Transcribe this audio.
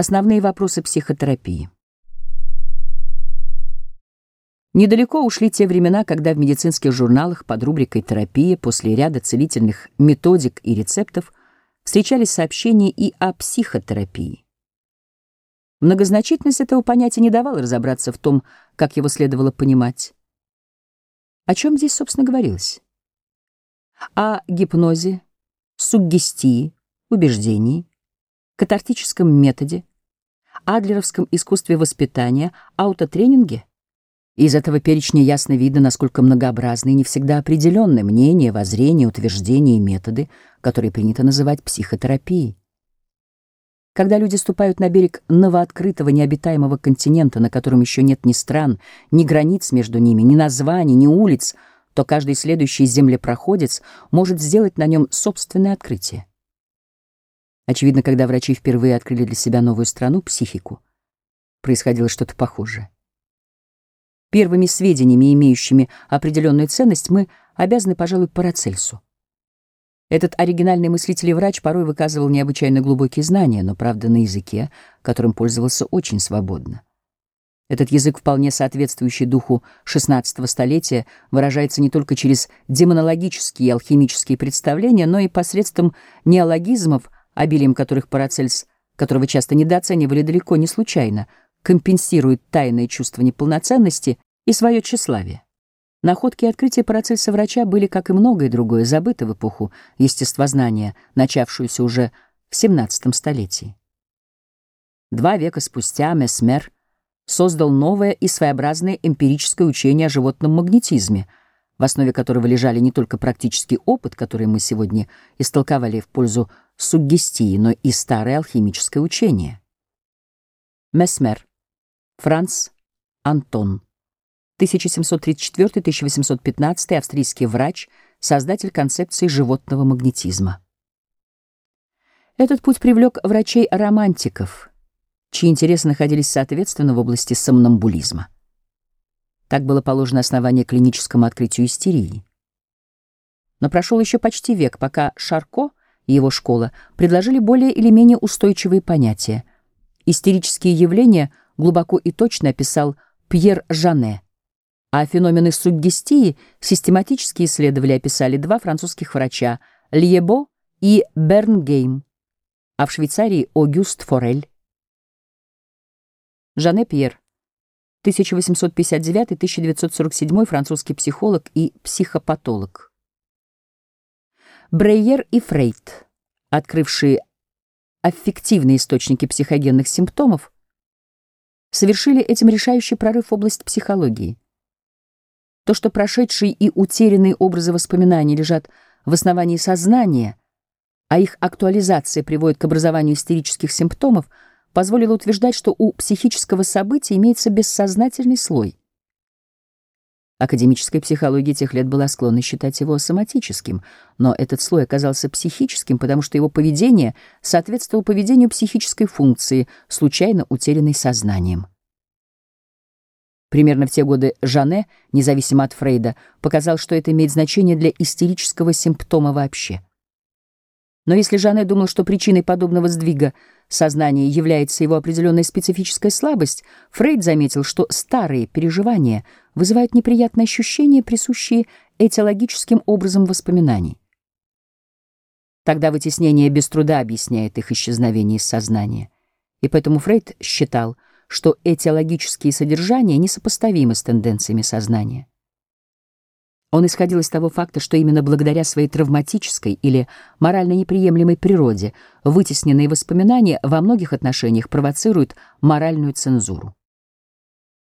Основные вопросы психотерапии. Недалеко ушли те времена, когда в медицинских журналах под рубрикой «Терапия» после ряда целительных методик и рецептов встречались сообщения и о психотерапии. Многозначительность этого понятия не давала разобраться в том, как его следовало понимать. О чем здесь, собственно, говорилось? О гипнозе, суггестии, убеждении, катартическом методе, адлеровском искусстве воспитания, аутотренинге? Из этого перечня ясно видно, насколько многообразны и не всегда определенны мнения, воззрения, утверждения и методы, которые принято называть психотерапией. Когда люди ступают на берег новооткрытого необитаемого континента, на котором еще нет ни стран, ни границ между ними, ни названий, ни улиц, то каждый следующий землепроходец может сделать на нем собственное открытие. Очевидно, когда врачи впервые открыли для себя новую страну, психику, происходило что-то похожее. Первыми сведениями, имеющими определенную ценность, мы обязаны, пожалуй, Парацельсу. Этот оригинальный мыслитель и врач порой выказывал необычайно глубокие знания, но, правда, на языке, которым пользовался очень свободно. Этот язык, вполне соответствующий духу XVI столетия, выражается не только через демонологические и алхимические представления, но и посредством неологизмов, обилием которых Парацельс, которого часто недооценивали далеко не случайно, компенсирует тайное чувство неполноценности и свое тщеславие. Находки и открытия Парацельса врача были, как и многое другое, забыты в эпоху естествознания, начавшуюся уже в XVII столетии. Два века спустя Месмер создал новое и своеобразное эмпирическое учение о животном магнетизме, в основе которого лежали не только практический опыт, который мы сегодня истолковали в пользу суггестии, но и старое алхимическое учение. Месмер. Франц Антон. 1734-1815 австрийский врач, создатель концепции животного магнетизма. Этот путь привлек врачей-романтиков, чьи интересы находились соответственно в области сомнамбулизма. Так было положено основание клиническому открытию истерии. Но прошел еще почти век, пока Шарко и его школа предложили более или менее устойчивые понятия. Истерические явления глубоко и точно описал Пьер Жане – а феномены суггестии систематически исследовали и описали два французских врача Льебо и Бернгейм, а в Швейцарии Огюст Форель. Жанне Пьер, 1859-1947 французский психолог и психопатолог. Брейер и Фрейд, открывшие аффективные источники психогенных симптомов, совершили этим решающий прорыв в область психологии. То, что прошедшие и утерянные образы воспоминаний лежат в основании сознания, а их актуализация приводит к образованию истерических симптомов, позволило утверждать, что у психического события имеется бессознательный слой. Академическая психология тех лет была склонна считать его соматическим, но этот слой оказался психическим, потому что его поведение соответствовало поведению психической функции, случайно утерянной сознанием. Примерно в те годы Жане, независимо от Фрейда, показал, что это имеет значение для истерического симптома вообще. Но если Жане думал, что причиной подобного сдвига сознания является его определенная специфическая слабость, Фрейд заметил, что старые переживания вызывают неприятные ощущения, присущие этиологическим образом воспоминаний. Тогда вытеснение без труда объясняет их исчезновение из сознания. И поэтому Фрейд считал, что этиологические содержания несопоставимы с тенденциями сознания. Он исходил из того факта, что именно благодаря своей травматической или морально неприемлемой природе вытесненные воспоминания во многих отношениях провоцируют моральную цензуру.